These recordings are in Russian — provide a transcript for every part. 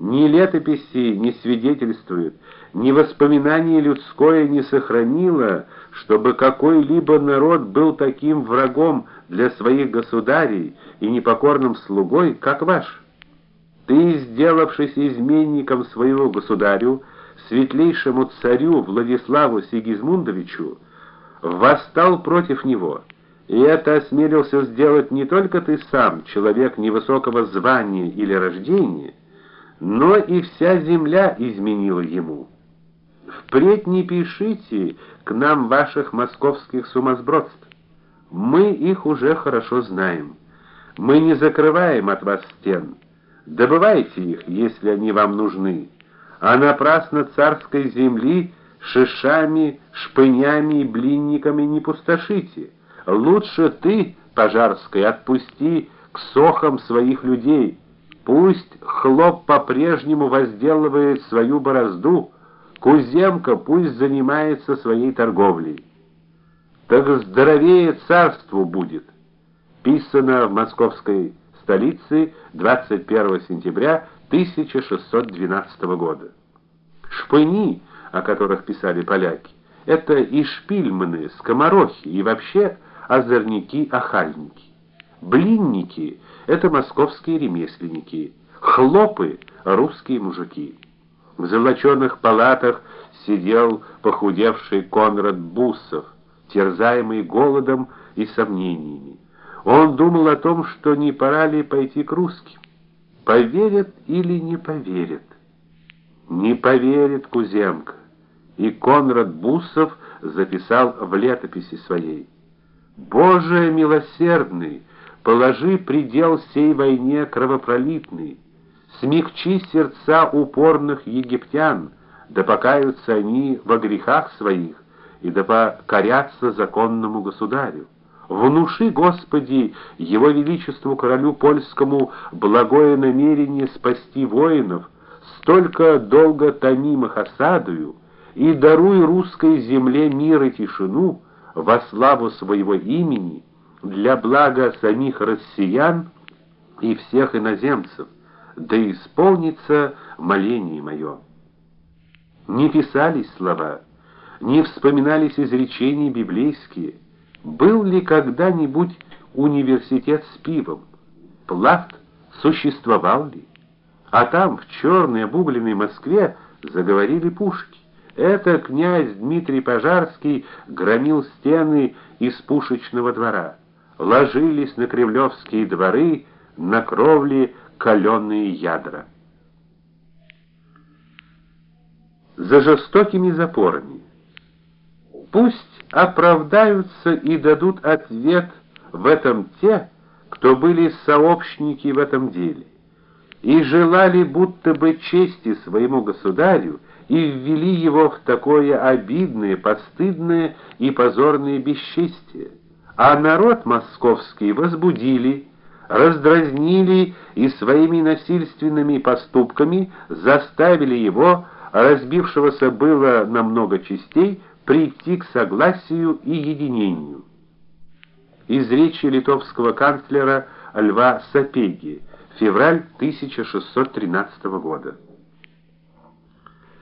Ни летописи не свидетельствуют, ни воспоминание людское не сохранило, чтобы какой-либо народ был таким врагом для своих государей и непокорным слугой, как ваш. Ты, сделавшись изменником своего государю, светлейшему царю Владиславу Сигизмундовичу, восстал против него. И это осмелился сделать не только ты сам, человек невысокого звания или рождения, но и вся земля изменила ему. Впредь не пишите к нам ваших московских сумасбродств. Мы их уже хорошо знаем. Мы не закрываем от вас стен. Добывайте их, если они вам нужны. А напрасно царской земли шишами, шпынями и блинниками не пустошите. Лучше ты, пожарской, отпусти к сохам своих людей. Пусть хлоп по-прежнему возделывает свою борозду, Куземка пусть занимается своей торговлей. Так здоровее царству будет. Писано в московской столице 21 сентября 1612 года. Шпыни, о которых писали поляки, это и шпильманы, скоморохи и вообще озорники-охальники. Блинники это московские ремесленники, хлопы русские мужики. В золочёных палатах сидел похудевший Конрад Бусов, терзаемый голодом и сомнениями. Он думал о том, что не пора ли пойти к русским. Поверят или не поверят? Не поверит Куземка. И Конрад Бусов записал в летописи своей: Боже милосердный, положи предел сей войне кровопролитной, смягчи сердца упорных египтян, да покаются они во грехах своих и да покорятся законному государю. Внуши, Господи, его величеству королю польскому благое намерение спасти воинов, столько долго томимых осадою, и даруй русской земле мир и тишину во славу своего имени для блага самих россиян и всех иноземцев, да исполнится моление мое. Не писались слова, не вспоминались изречения библейские. Был ли когда-нибудь университет с пивом? Плафт существовал ли? А там, в черной обугленной Москве, заговорили пушки. Это князь Дмитрий Пожарский громил стены из пушечного двора ложились на кремлевские дворы, на кровли каленые ядра. За жестокими запорами. Пусть оправдаются и дадут ответ в этом те, кто были сообщники в этом деле и желали будто бы чести своему государю и ввели его в такое обидное, постыдное и позорное бесчестие а народ московский возбудили, раздразнили и своими насильственными поступками заставили его, разбившегося было на много частей, прийти к согласию и единению. Из речи литовского канцлера Льва Сапеги, февраль 1613 года.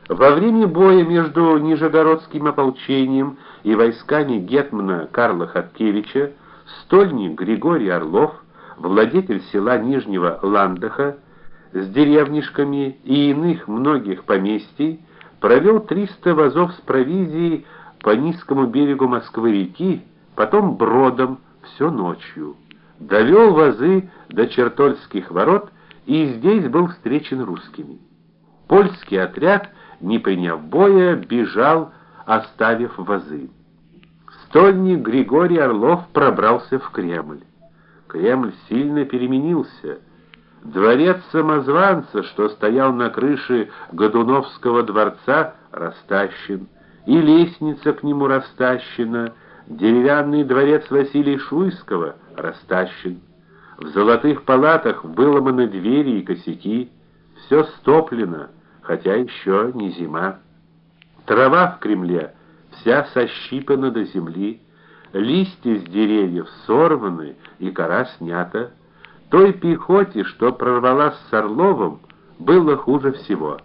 Во время боя между Нижегородским ополчением и войсками гетмана Карла Хаткевича стольник Григорий Орлов, владетель села Нижнего Ландаха, с деревнишками и иных многих поместий провел 300 возов с провизией по низкому берегу Москвы-реки, потом бродом всю ночью. Довел возы до Чертольских ворот и здесь был встречен русскими. Польский отряд не приняв боя, бежал, оставив вазы. Стольник Григорий Орлов пробрался в Кремль. Кремль сильно переменился. Дворец самозванца, что стоял на крыше Годуновского дворца, растащен, и лестница к нему растащена, деревянный дворец Василия Шуйского растащен. В золотых палатах выломаны двери и косяки, все стоплено хотя еще не зима. Трава в Кремле вся сощипана до земли, листья с деревьев сорваны и кора снята. Той пехоте, что прорвалась с Орловым, было хуже всего.